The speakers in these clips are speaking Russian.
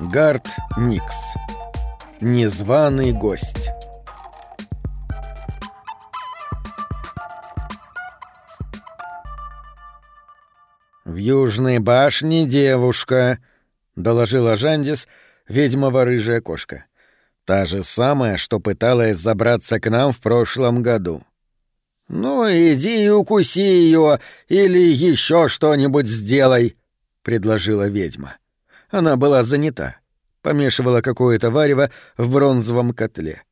Гард Никс. Незваный гость. «В Южной башне девушка», — доложила Жандис, ведьмова-рыжая кошка. «Та же самая, что пыталась забраться к нам в прошлом году». «Ну, иди и укуси ее, или еще что-нибудь сделай», — предложила ведьма. Она была занята. Помешивала какое-то варево в бронзовом котле.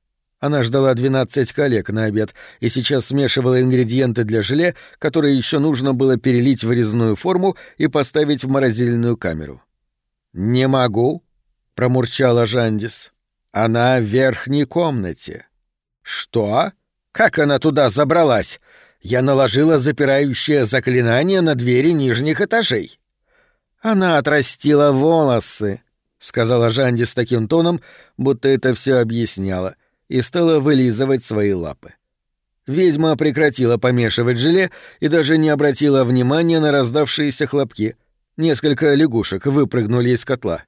Она ждала 12 коллег на обед и сейчас смешивала ингредиенты для желе, которые еще нужно было перелить в резную форму и поставить в морозильную камеру. «Не могу», — промурчала Жандис. «Она в верхней комнате». «Что? Как она туда забралась? Я наложила запирающее заклинание на двери нижних этажей». «Она отрастила волосы», — сказала Жанди с таким тоном, будто это все объясняло, и стала вылизывать свои лапы. Ведьма прекратила помешивать желе и даже не обратила внимания на раздавшиеся хлопки. Несколько лягушек выпрыгнули из котла.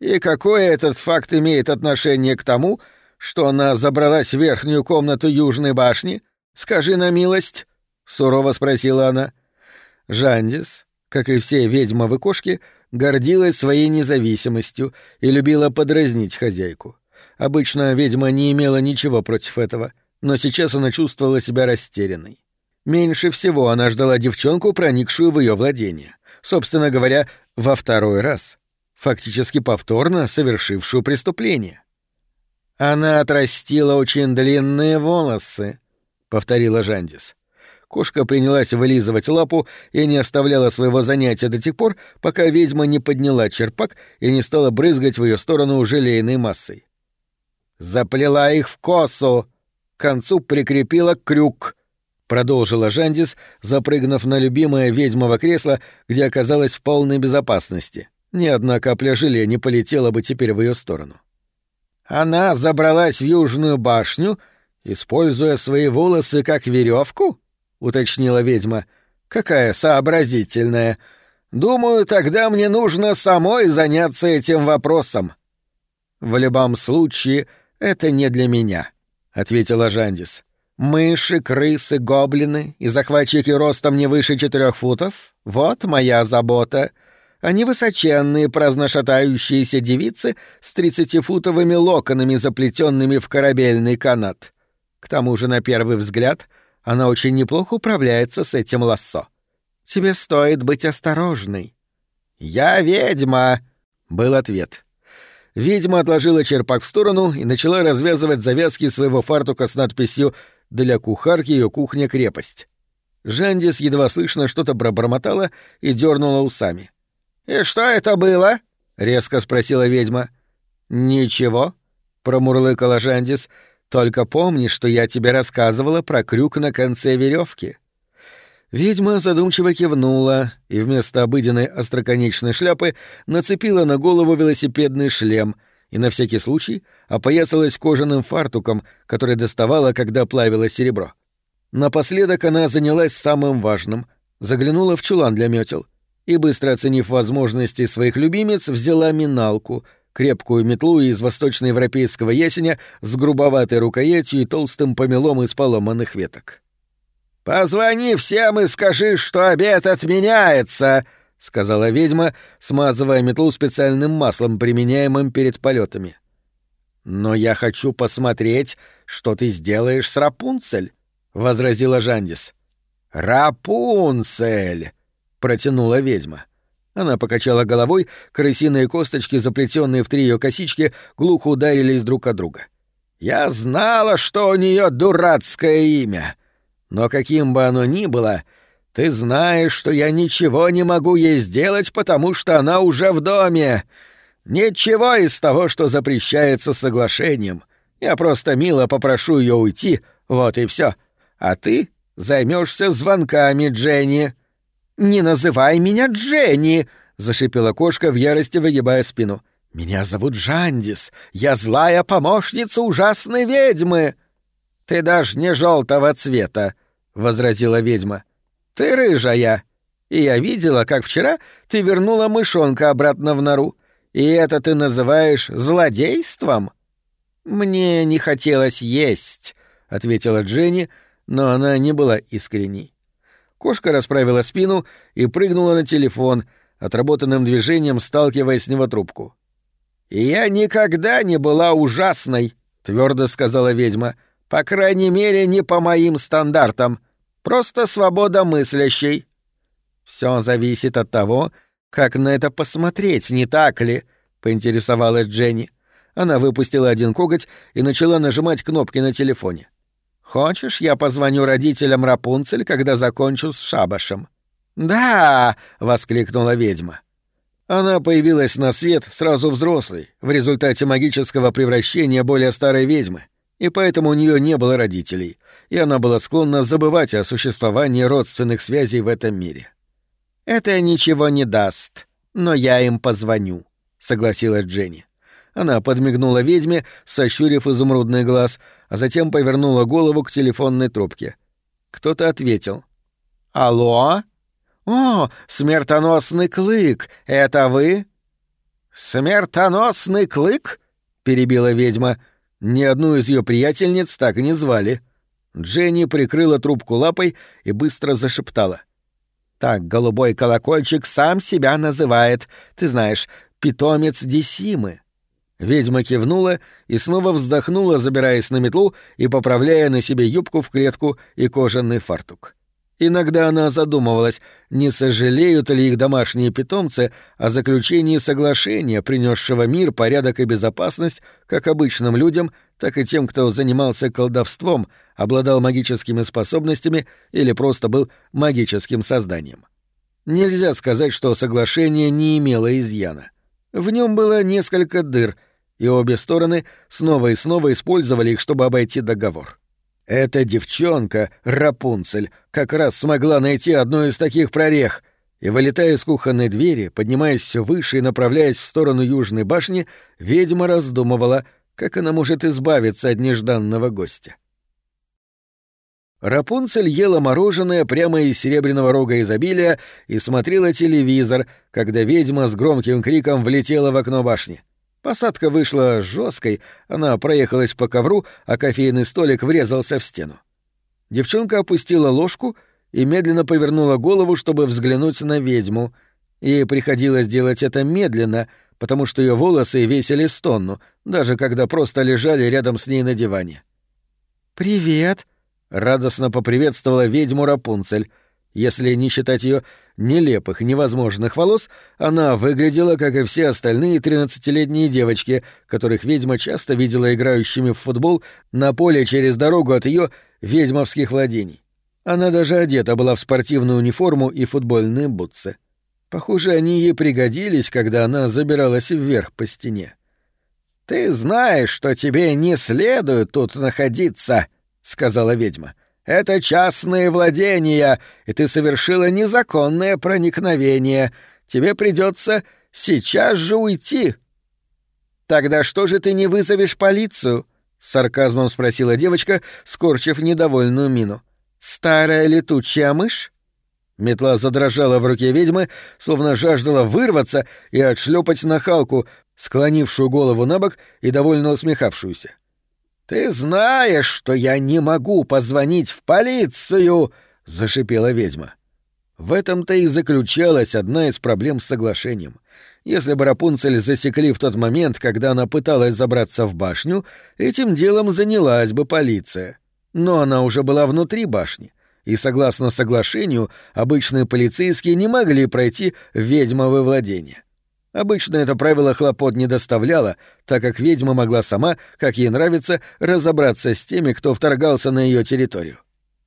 «И какое этот факт имеет отношение к тому, что она забралась в верхнюю комнату Южной башни? Скажи на милость», — сурово спросила она. Жандис, как и все ведьмовы кошки, гордилась своей независимостью и любила подразнить хозяйку. Обычно ведьма не имела ничего против этого, но сейчас она чувствовала себя растерянной. Меньше всего она ждала девчонку, проникшую в ее владение. Собственно говоря, во второй раз. Фактически повторно совершившую преступление. «Она отрастила очень длинные волосы», — повторила Жандис. Кошка принялась вылизывать лапу и не оставляла своего занятия до тех пор, пока ведьма не подняла черпак и не стала брызгать в ее сторону желейной массой. «Заплела их в косу! К концу прикрепила крюк!» — продолжила Жандис, запрыгнув на любимое ведьмово кресло, где оказалась в полной безопасности. Ни одна капля желе не полетела бы теперь в ее сторону. «Она забралась в Южную башню, используя свои волосы как веревку?» уточнила ведьма. Какая сообразительная. Думаю, тогда мне нужно самой заняться этим вопросом. В любом случае, это не для меня, ответила Жандис. Мыши, крысы, гоблины и захватчики ростом не выше четырех футов — вот моя забота. Они высоченные, праздношатающиеся девицы с тридцатифутовыми локонами, заплетенными в корабельный канат. К тому же, на первый взгляд, она очень неплохо управляется с этим лассо. Тебе стоит быть осторожной». «Я ведьма», — был ответ. Ведьма отложила черпак в сторону и начала развязывать завязки своего фартука с надписью «Для кухарки ее кухня-крепость». Жандис едва слышно что-то пробормотала и дернула усами. «И что это было?» — резко спросила ведьма. «Ничего», — промурлыкала Жандис, — только помни, что я тебе рассказывала про крюк на конце веревки. Ведьма задумчиво кивнула и вместо обыденной остроконечной шляпы нацепила на голову велосипедный шлем и на всякий случай опоясалась кожаным фартуком, который доставала, когда плавила серебро. Напоследок она занялась самым важным — заглянула в чулан для метел и, быстро оценив возможности своих любимец, взяла миналку — крепкую метлу из восточноевропейского ясеня с грубоватой рукоятью и толстым помелом из поломанных веток. «Позвони всем и скажи, что обед отменяется!» — сказала ведьма, смазывая метлу специальным маслом, применяемым перед полетами. «Но я хочу посмотреть, что ты сделаешь с Рапунцель», — возразила Жандис. «Рапунцель!» — протянула ведьма. Она покачала головой, крысиные косточки, заплетенные в три ее косички, глухо ударились друг от друга. «Я знала, что у нее дурацкое имя. Но каким бы оно ни было, ты знаешь, что я ничего не могу ей сделать, потому что она уже в доме. Ничего из того, что запрещается соглашением. Я просто мило попрошу ее уйти, вот и все. А ты займешься звонками, Дженни». «Не называй меня Дженни!» — зашипела кошка в ярости, выгибая спину. «Меня зовут Жандис. Я злая помощница ужасной ведьмы!» «Ты даже не желтого цвета!» —— возразила ведьма. «Ты рыжая, и я видела, как вчера ты вернула мышонка обратно в нору, и это ты называешь злодейством?» «Мне не хотелось есть», — ответила Дженни, но она не была искренней. Кошка расправила спину и прыгнула на телефон, отработанным движением сталкиваясь с него трубку. «Я никогда не была ужасной», — твердо сказала ведьма. «По крайней мере, не по моим стандартам. Просто свобода мыслящей». «Все зависит от того, как на это посмотреть, не так ли?» — поинтересовалась Дженни. Она выпустила один коготь и начала нажимать кнопки на телефоне. «Хочешь, я позвоню родителям Рапунцель, когда закончу с шабашем?» «Да!» — воскликнула ведьма. Она появилась на свет сразу взрослой, в результате магического превращения более старой ведьмы, и поэтому у нее не было родителей, и она была склонна забывать о существовании родственных связей в этом мире. «Это ничего не даст, но я им позвоню», — согласилась Дженни. Она подмигнула ведьме, сощурив изумрудный глаз, а затем повернула голову к телефонной трубке. Кто-то ответил. «Алло?» «О, смертоносный клык! Это вы?» «Смертоносный клык?» — перебила ведьма. Ни одну из ее приятельниц так и не звали. Дженни прикрыла трубку лапой и быстро зашептала. «Так голубой колокольчик сам себя называет. Ты знаешь, питомец Десимы». Ведьма кивнула и снова вздохнула, забираясь на метлу и поправляя на себе юбку в клетку и кожаный фартук. Иногда она задумывалась, не сожалеют ли их домашние питомцы о заключении соглашения, принесшего мир, порядок и безопасность как обычным людям, так и тем, кто занимался колдовством, обладал магическими способностями или просто был магическим созданием. Нельзя сказать, что соглашение не имело изъяна. В нем было несколько дыр, и обе стороны снова и снова использовали их, чтобы обойти договор. Эта девчонка, Рапунцель, как раз смогла найти одну из таких прорех, и, вылетая из кухонной двери, поднимаясь все выше и направляясь в сторону Южной башни, ведьма раздумывала, как она может избавиться от нежданного гостя. Рапунцель ела мороженое прямо из серебряного рога изобилия и смотрела телевизор, когда ведьма с громким криком влетела в окно башни. Посадка вышла жесткой, она проехалась по ковру, а кофейный столик врезался в стену. Девчонка опустила ложку и медленно повернула голову, чтобы взглянуть на ведьму. Ей приходилось делать это медленно, потому что ее волосы весили с тонну, даже когда просто лежали рядом с ней на диване. «Привет!» — радостно поприветствовала ведьму Рапунцель — если не считать ее нелепых, невозможных волос, она выглядела, как и все остальные тринадцатилетние девочки, которых ведьма часто видела играющими в футбол на поле через дорогу от ее ведьмовских владений. Она даже одета была в спортивную униформу и футбольные бутсы. Похоже, они ей пригодились, когда она забиралась вверх по стене. «Ты знаешь, что тебе не следует тут находиться», — сказала ведьма. — это частные владения, и ты совершила незаконное проникновение. Тебе придется сейчас же уйти». «Тогда что же ты не вызовешь полицию?» — с сарказмом спросила девочка, скорчив недовольную мину. «Старая летучая мышь?» Метла задрожала в руке ведьмы, словно жаждала вырваться и отшлепать нахалку, склонившую голову на бок и довольно усмехавшуюся. «Ты знаешь, что я не могу позвонить в полицию!» — зашипела ведьма. В этом-то и заключалась одна из проблем с соглашением. Если бы Рапунцель засекли в тот момент, когда она пыталась забраться в башню, этим делом занялась бы полиция. Но она уже была внутри башни, и, согласно соглашению, обычные полицейские не могли пройти в ведьмовое владение. Обычно это правило хлопот не доставляло, так как ведьма могла сама, как ей нравится, разобраться с теми, кто вторгался на ее территорию.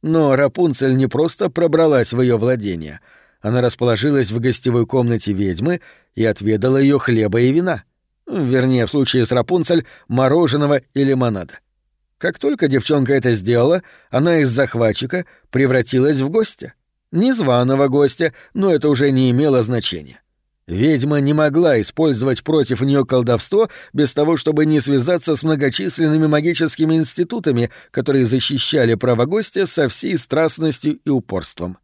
Но Рапунцель не просто пробралась в ее владение. Она расположилась в гостевой комнате ведьмы и отведала ее хлеба и вина. Вернее, в случае с Рапунцель — мороженого и лимонада. Как только девчонка это сделала, она из захватчика превратилась в гостя. Незваного гостя, но это уже не имело значения. Ведьма не могла использовать против нее колдовство без того, чтобы не связаться с многочисленными магическими институтами, которые защищали право гостя со всей страстностью и упорством.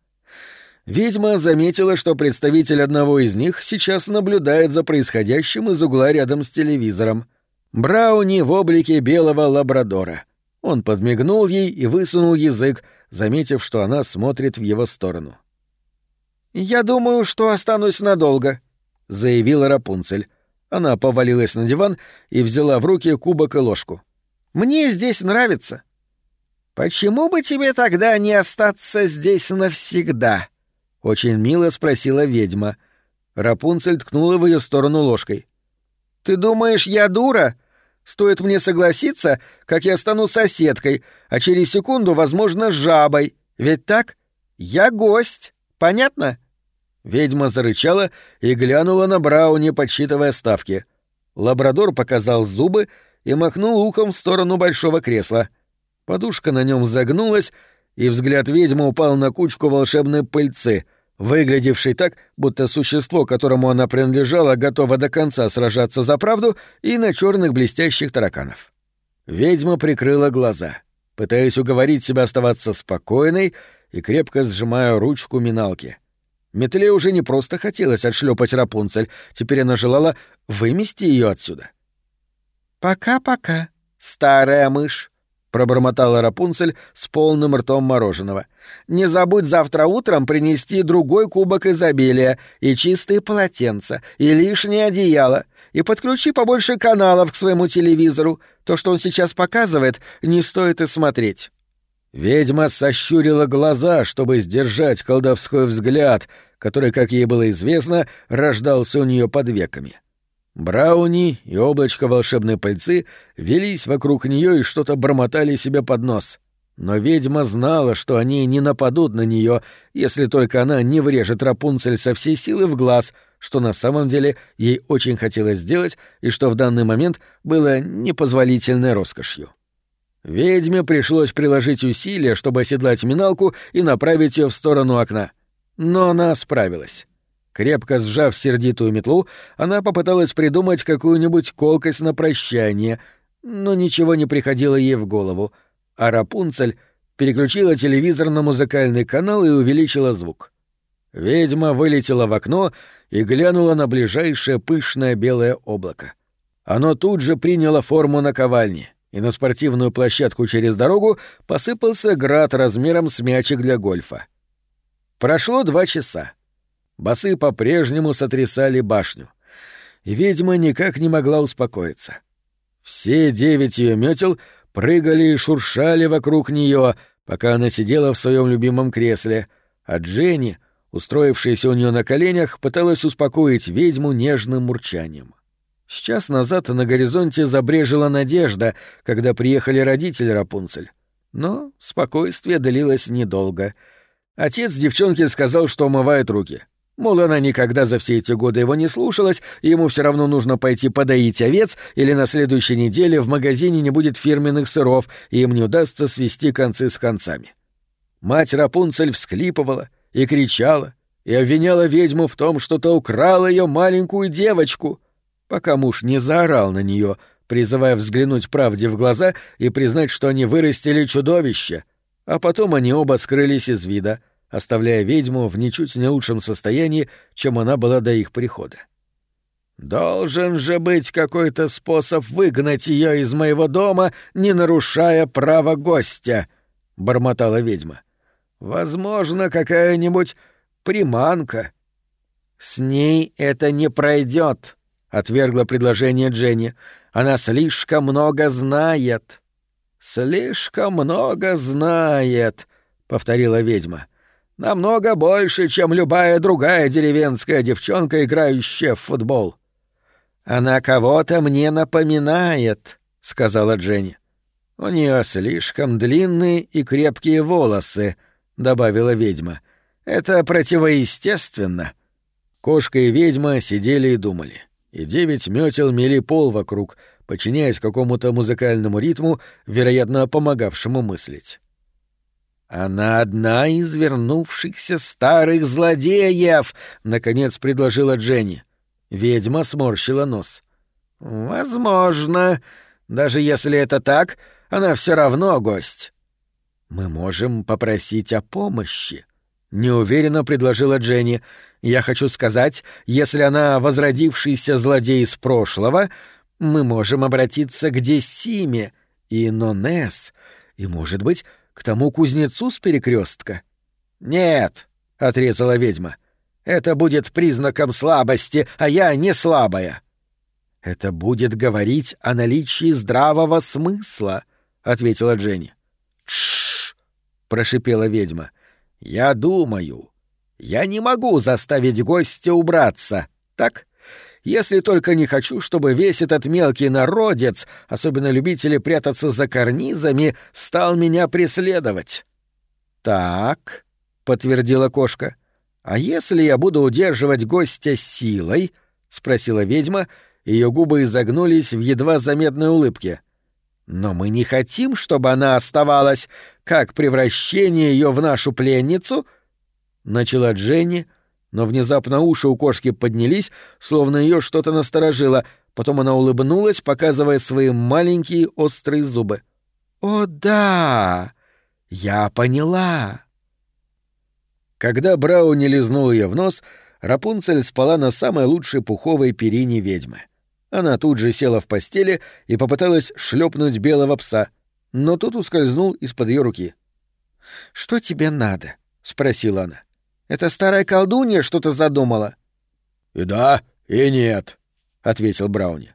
Ведьма заметила, что представитель одного из них сейчас наблюдает за происходящим из угла рядом с телевизором. Брауни в облике белого лабрадора. Он подмигнул ей и высунул язык, заметив, что она смотрит в его сторону. «Я думаю, что останусь надолго», — заявила Рапунцель. Она повалилась на диван и взяла в руки кубок и ложку. «Мне здесь нравится». «Почему бы тебе тогда не остаться здесь навсегда?» — очень мило спросила ведьма. Рапунцель ткнула в ее сторону ложкой. «Ты думаешь, я дура? Стоит мне согласиться, как я стану соседкой, а через секунду, возможно, жабой. Ведь так? Я гость. Понятно?» Ведьма зарычала и глянула на Брауни, подсчитывая ставки. Лабрадор показал зубы и махнул ухом в сторону большого кресла. Подушка на нем загнулась, и взгляд ведьмы упал на кучку волшебной пыльцы, выглядевшей так, будто существо, которому она принадлежала, готово до конца сражаться за правду, и на черных блестящих тараканов. Ведьма прикрыла глаза, пытаясь уговорить себя оставаться спокойной и крепко сжимая ручку миналки — Метле уже не просто хотелось отшлепать Рапунцель, теперь она желала вымести ее отсюда. «Пока-пока, старая мышь», — пробормотала Рапунцель с полным ртом мороженого. «Не забудь завтра утром принести другой кубок изобилия и чистые полотенца, и лишнее одеяло, и подключи побольше каналов к своему телевизору. То, что он сейчас показывает, не стоит и смотреть». Ведьма сощурила глаза, чтобы сдержать колдовской взгляд, который, как ей было известно, рождался у нее под веками. Брауни и облачко волшебной пыльцы велись вокруг нее и что-то бормотали себе под нос. Но ведьма знала, что они не нападут на нее, если только она не врежет Рапунцель со всей силы в глаз, что на самом деле ей очень хотелось сделать и что в данный момент было непозволительной роскошью. Ведьме пришлось приложить усилия, чтобы оседлать миналку и направить ее в сторону окна. Но она справилась. Крепко сжав сердитую метлу, она попыталась придумать какую-нибудь колкость на прощание, но ничего не приходило ей в голову, а Рапунцель переключила телевизор на музыкальный канал и увеличила звук. Ведьма вылетела в окно и глянула на ближайшее пышное белое облако. Оно тут же приняло форму наковальни и на спортивную площадку через дорогу посыпался град размером с мячик для гольфа. Прошло два часа. Басы по-прежнему сотрясали башню. Ведьма никак не могла успокоиться. Все девять ее метел прыгали и шуршали вокруг нее, пока она сидела в своем любимом кресле, а Дженни, устроившаяся у нее на коленях, пыталась успокоить ведьму нежным мурчанием. С час назад на горизонте забрежила надежда, когда приехали родители Рапунцель. Но спокойствие длилось недолго. Отец девчонки сказал, что умывает руки. Мол, она никогда за все эти годы его не слушалась, и ему все равно нужно пойти подоить овец, или на следующей неделе в магазине не будет фирменных сыров, и им не удастся свести концы с концами. Мать Рапунцель всклипывала и кричала, и обвиняла ведьму в том, что то украла ее маленькую девочку пока муж не заорал на нее, призывая взглянуть правде в глаза и признать, что они вырастили чудовище, а потом они оба скрылись из вида, оставляя ведьму в ничуть не лучшем состоянии, чем она была до их прихода. «Должен же быть какой-то способ выгнать ее из моего дома, не нарушая права гостя», — бормотала ведьма. «Возможно, какая-нибудь приманка». «С ней это не пройдет», отвергла предложение Дженни. Она слишком много знает. Слишком много знает, повторила ведьма. Намного больше, чем любая другая деревенская девчонка, играющая в футбол. Она кого-то мне напоминает, сказала Дженни. У нее слишком длинные и крепкие волосы, добавила ведьма. Это противоестественно. Кошка и ведьма сидели и думали и девять метел мели пол вокруг, подчиняясь какому-то музыкальному ритму, вероятно, помогавшему мыслить. «Она одна из вернувшихся старых злодеев!» — наконец предложила Дженни. Ведьма сморщила нос. Возможно. Даже если это так, она все равно гость. Мы можем попросить о помощи, неуверенно предложила Дженни. Я хочу сказать, если она возродившийся злодей из прошлого, мы можем обратиться к Десиме и Нонес, и, может быть, к тому кузнецу с перекрестка. Нет, отрезала ведьма. Это будет признаком слабости, а я не слабая. Это будет говорить о наличии здравого смысла, ответила Дженни. Тш! прошипела ведьма. Я думаю. Я не могу заставить гостя убраться, так? Если только не хочу, чтобы весь этот мелкий народец, особенно любители прятаться за карнизами, стал меня преследовать. Так, подтвердила кошка. А если я буду удерживать гостя силой? спросила ведьма, ее губы изогнулись в едва заметной улыбке. Но мы не хотим, чтобы она оставалась, как превращение ее в нашу пленницу, начала Дженни, но внезапно уши у кошки поднялись, словно ее что-то насторожило. Потом она улыбнулась, показывая свои маленькие острые зубы. «О, да! Я поняла!» Когда Брауни лизнул ее в нос, Рапунцель спала на самой лучшей пуховой перине ведьмы. Она тут же села в постели и попыталась шлепнуть белого пса, но тот ускользнул из-под ее руки. «Что тебе надо?» — спросила она. Это старая колдунья что-то задумала?» «И да, и нет», — ответил Брауни.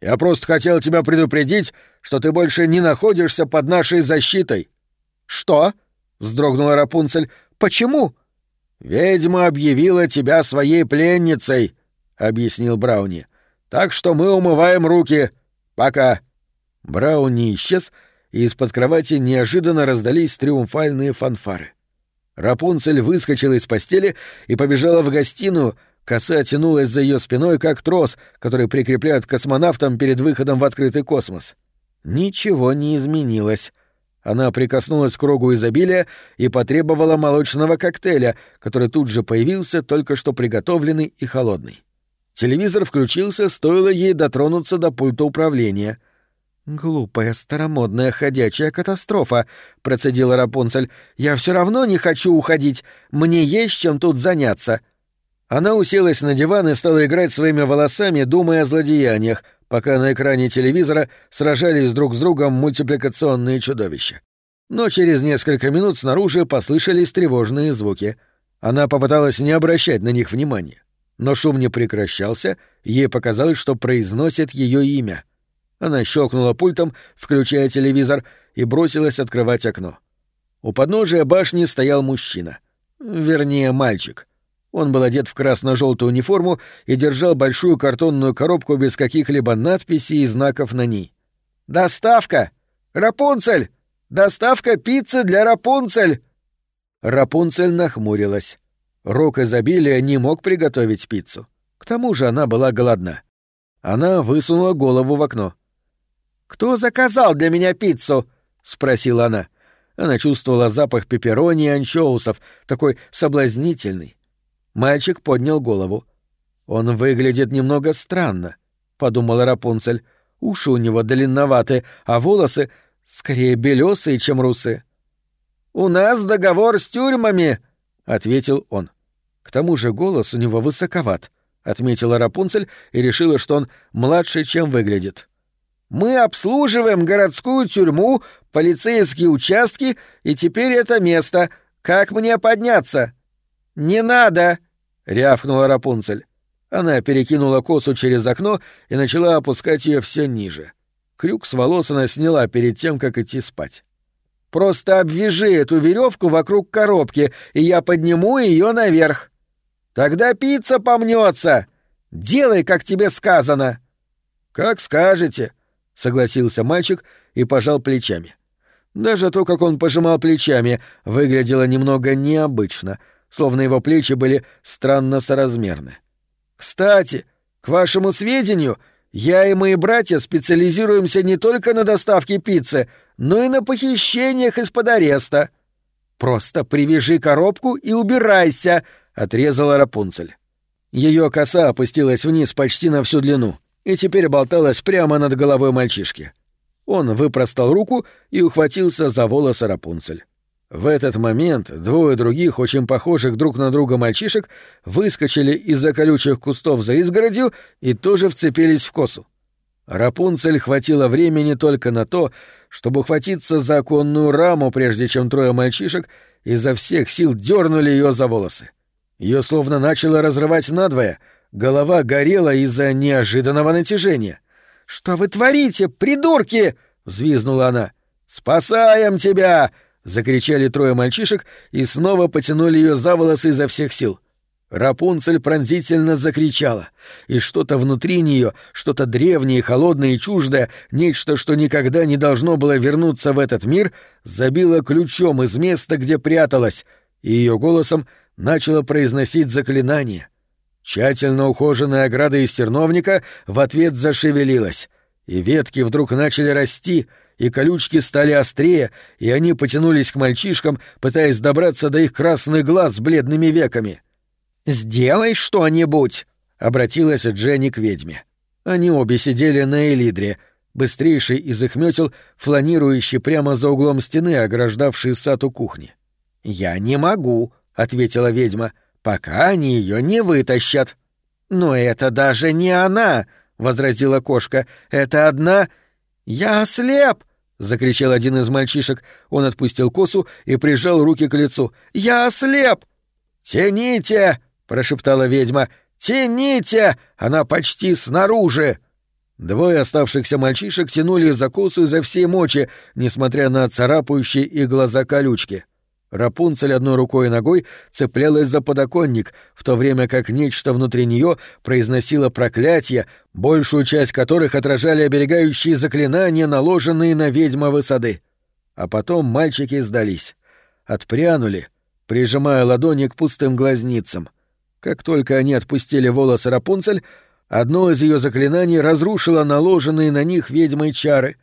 «Я просто хотел тебя предупредить, что ты больше не находишься под нашей защитой». «Что?» — вздрогнула Рапунцель. «Почему?» «Ведьма объявила тебя своей пленницей», — объяснил Брауни. «Так что мы умываем руки. Пока». Брауни исчез, и из-под кровати неожиданно раздались триумфальные фанфары. Рапунцель выскочила из постели и побежала в гостиную, коса тянулась за ее спиной, как трос, который прикрепляют космонавтам перед выходом в открытый космос. Ничего не изменилось. Она прикоснулась к рогу изобилия и потребовала молочного коктейля, который тут же появился, только что приготовленный и холодный. Телевизор включился, стоило ей дотронуться до пульта управления — «Глупая, старомодная, ходячая катастрофа», — процедила Рапунцель. «Я все равно не хочу уходить. Мне есть чем тут заняться». Она уселась на диван и стала играть своими волосами, думая о злодеяниях, пока на экране телевизора сражались друг с другом мультипликационные чудовища. Но через несколько минут снаружи послышались тревожные звуки. Она попыталась не обращать на них внимания. Но шум не прекращался, ей показалось, что произносит ее имя — она щелкнула пультом, включая телевизор, и бросилась открывать окно. У подножия башни стоял мужчина. Вернее, мальчик. Он был одет в красно-желтую униформу и держал большую картонную коробку без каких-либо надписей и знаков на ней. «Доставка! Рапунцель! Доставка пиццы для Рапунцель!» Рапунцель нахмурилась. Рок изобилия не мог приготовить пиццу. К тому же она была голодна. Она высунула голову в окно. «Кто заказал для меня пиццу?» — спросила она. Она чувствовала запах пепперони и анчоусов, такой соблазнительный. Мальчик поднял голову. «Он выглядит немного странно», — подумала Рапунцель. «Уши у него длинноваты, а волосы скорее белесые, чем русые». «У нас договор с тюрьмами», — ответил он. К тому же голос у него высоковат, — отметила Рапунцель и решила, что он младше, чем выглядит. Мы обслуживаем городскую тюрьму, полицейские участки, и теперь это место. Как мне подняться?» «Не надо!» — рявкнула Рапунцель. Она перекинула косу через окно и начала опускать ее все ниже. Крюк с волос она сняла перед тем, как идти спать. «Просто обвяжи эту веревку вокруг коробки, и я подниму ее наверх. Тогда пицца помнется. Делай, как тебе сказано». «Как скажете», согласился мальчик и пожал плечами. Даже то, как он пожимал плечами, выглядело немного необычно, словно его плечи были странно соразмерны. «Кстати, к вашему сведению, я и мои братья специализируемся не только на доставке пиццы, но и на похищениях из-под ареста. Просто привяжи коробку и убирайся», — отрезала Рапунцель. Ее коса опустилась вниз почти на всю длину и теперь болталась прямо над головой мальчишки. Он выпростал руку и ухватился за волосы Рапунцель. В этот момент двое других, очень похожих друг на друга мальчишек, выскочили из-за колючих кустов за изгородью и тоже вцепились в косу. Рапунцель хватило времени только на то, чтобы ухватиться за оконную раму, прежде чем трое мальчишек изо всех сил дернули ее за волосы. Ее словно начало разрывать надвое, голова горела из-за неожиданного натяжения — «Что вы творите, придурки?» — взвизнула она. «Спасаем тебя!» — закричали трое мальчишек и снова потянули ее за волосы изо всех сил. Рапунцель пронзительно закричала, и что-то внутри нее, что-то древнее, холодное и чуждое, нечто, что никогда не должно было вернуться в этот мир, забило ключом из места, где пряталась, и ее голосом начало произносить заклинание — Тщательно ухоженная ограда из терновника в ответ зашевелилась, и ветки вдруг начали расти, и колючки стали острее, и они потянулись к мальчишкам, пытаясь добраться до их красных глаз с бледными веками. «Сделай что-нибудь!» — обратилась Дженни к ведьме. Они обе сидели на Элидре, быстрейший из их метел, фланирующий прямо за углом стены, ограждавший сад у кухни. «Я не могу», — ответила ведьма, — пока они ее не вытащат. Но это даже не она, возразила кошка. Это одна. Я ослеп! закричал один из мальчишек. Он отпустил косу и прижал руки к лицу. Я ослеп! Тяните! Прошептала ведьма. Тяните! Она почти снаружи. Двое оставшихся мальчишек тянули за косу изо всей мочи, несмотря на царапающие их глаза колючки. Рапунцель одной рукой и ногой цеплялась за подоконник, в то время как нечто внутри нее произносило проклятия, большую часть которых отражали оберегающие заклинания, наложенные на ведьмовы сады. А потом мальчики сдались. Отпрянули, прижимая ладони к пустым глазницам. Как только они отпустили волосы Рапунцель, одно из ее заклинаний разрушило наложенные на них ведьмой чары,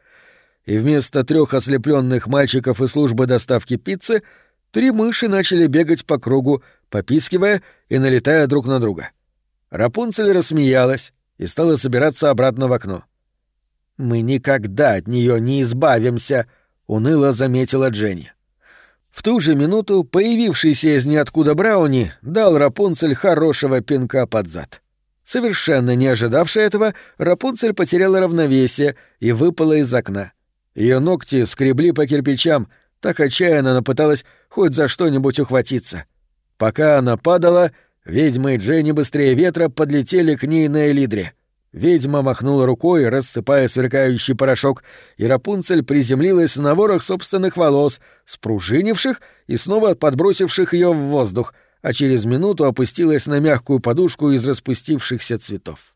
и вместо трех ослепленных мальчиков из службы доставки пиццы — Три мыши начали бегать по кругу, попискивая и налетая друг на друга. Рапунцель рассмеялась и стала собираться обратно в окно. «Мы никогда от нее не избавимся», — уныло заметила Дженни. В ту же минуту появившийся из ниоткуда Брауни дал Рапунцель хорошего пинка под зад. Совершенно не ожидавшая этого, Рапунцель потеряла равновесие и выпала из окна. Ее ногти скребли по кирпичам, так отчаянно она пыталась хоть за что-нибудь ухватиться. Пока она падала, ведьма и Дженни быстрее ветра подлетели к ней на Элидре. Ведьма махнула рукой, рассыпая сверкающий порошок, и Рапунцель приземлилась на ворох собственных волос, спружинивших и снова подбросивших ее в воздух, а через минуту опустилась на мягкую подушку из распустившихся цветов.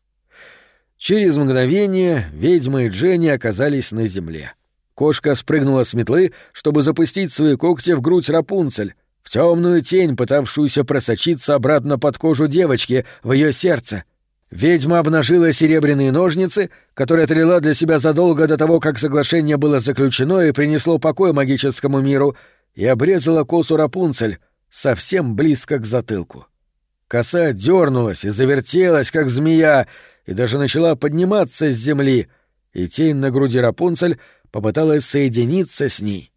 Через мгновение ведьма и Дженни оказались на земле. — Кошка спрыгнула с метлы, чтобы запустить свои когти в грудь Рапунцель, в темную тень, пытавшуюся просочиться обратно под кожу девочки, в ее сердце. Ведьма обнажила серебряные ножницы, которые отрела для себя задолго до того, как соглашение было заключено и принесло покой магическому миру, и обрезала косу Рапунцель совсем близко к затылку. Коса дернулась и завертелась, как змея, и даже начала подниматься с земли, и тень на груди Рапунцель попыталась соединиться с ней.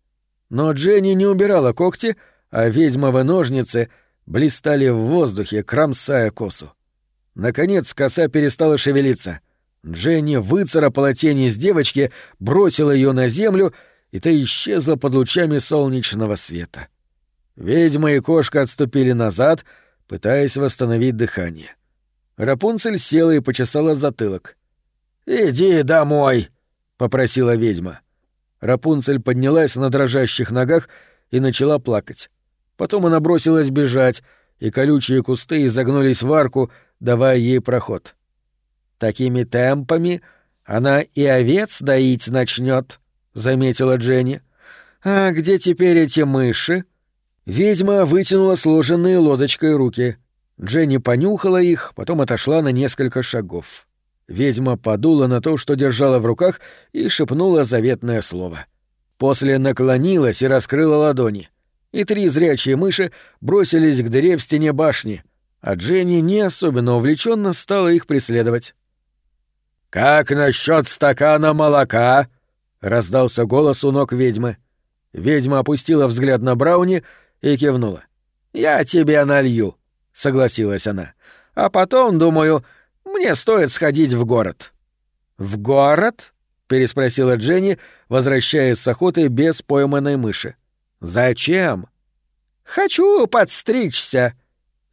Но Дженни не убирала когти, а ведьмовы ножницы блистали в воздухе, кромсая косу. Наконец коса перестала шевелиться. Дженни выцарапала тень из девочки, бросила ее на землю, и та исчезла под лучами солнечного света. Ведьма и кошка отступили назад, пытаясь восстановить дыхание. Рапунцель села и почесала затылок. «Иди домой», — попросила ведьма. Рапунцель поднялась на дрожащих ногах и начала плакать. Потом она бросилась бежать, и колючие кусты изогнулись в арку, давая ей проход. «Такими темпами она и овец доить начнет, заметила Дженни. «А где теперь эти мыши?» Ведьма вытянула сложенные лодочкой руки. Дженни понюхала их, потом отошла на несколько шагов. Ведьма подула на то, что держала в руках, и шепнула заветное слово. После наклонилась и раскрыла ладони. И три зрячие мыши бросились к дыре в стене башни, а Дженни не особенно увлеченно стала их преследовать. «Как насчет стакана молока?» — раздался голос у ног ведьмы. Ведьма опустила взгляд на Брауни и кивнула. «Я тебе налью», — согласилась она. «А потом, думаю, мне стоит сходить в город». «В город?» — переспросила Дженни, возвращаясь с охоты без пойманной мыши. «Зачем?» «Хочу подстричься!»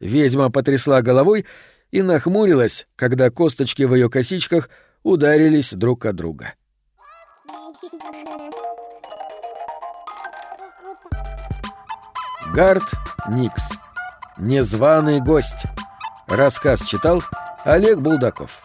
Ведьма потрясла головой и нахмурилась, когда косточки в ее косичках ударились друг от друга. Гард Никс. Незваный гость. Рассказ читал Олег Булдаков.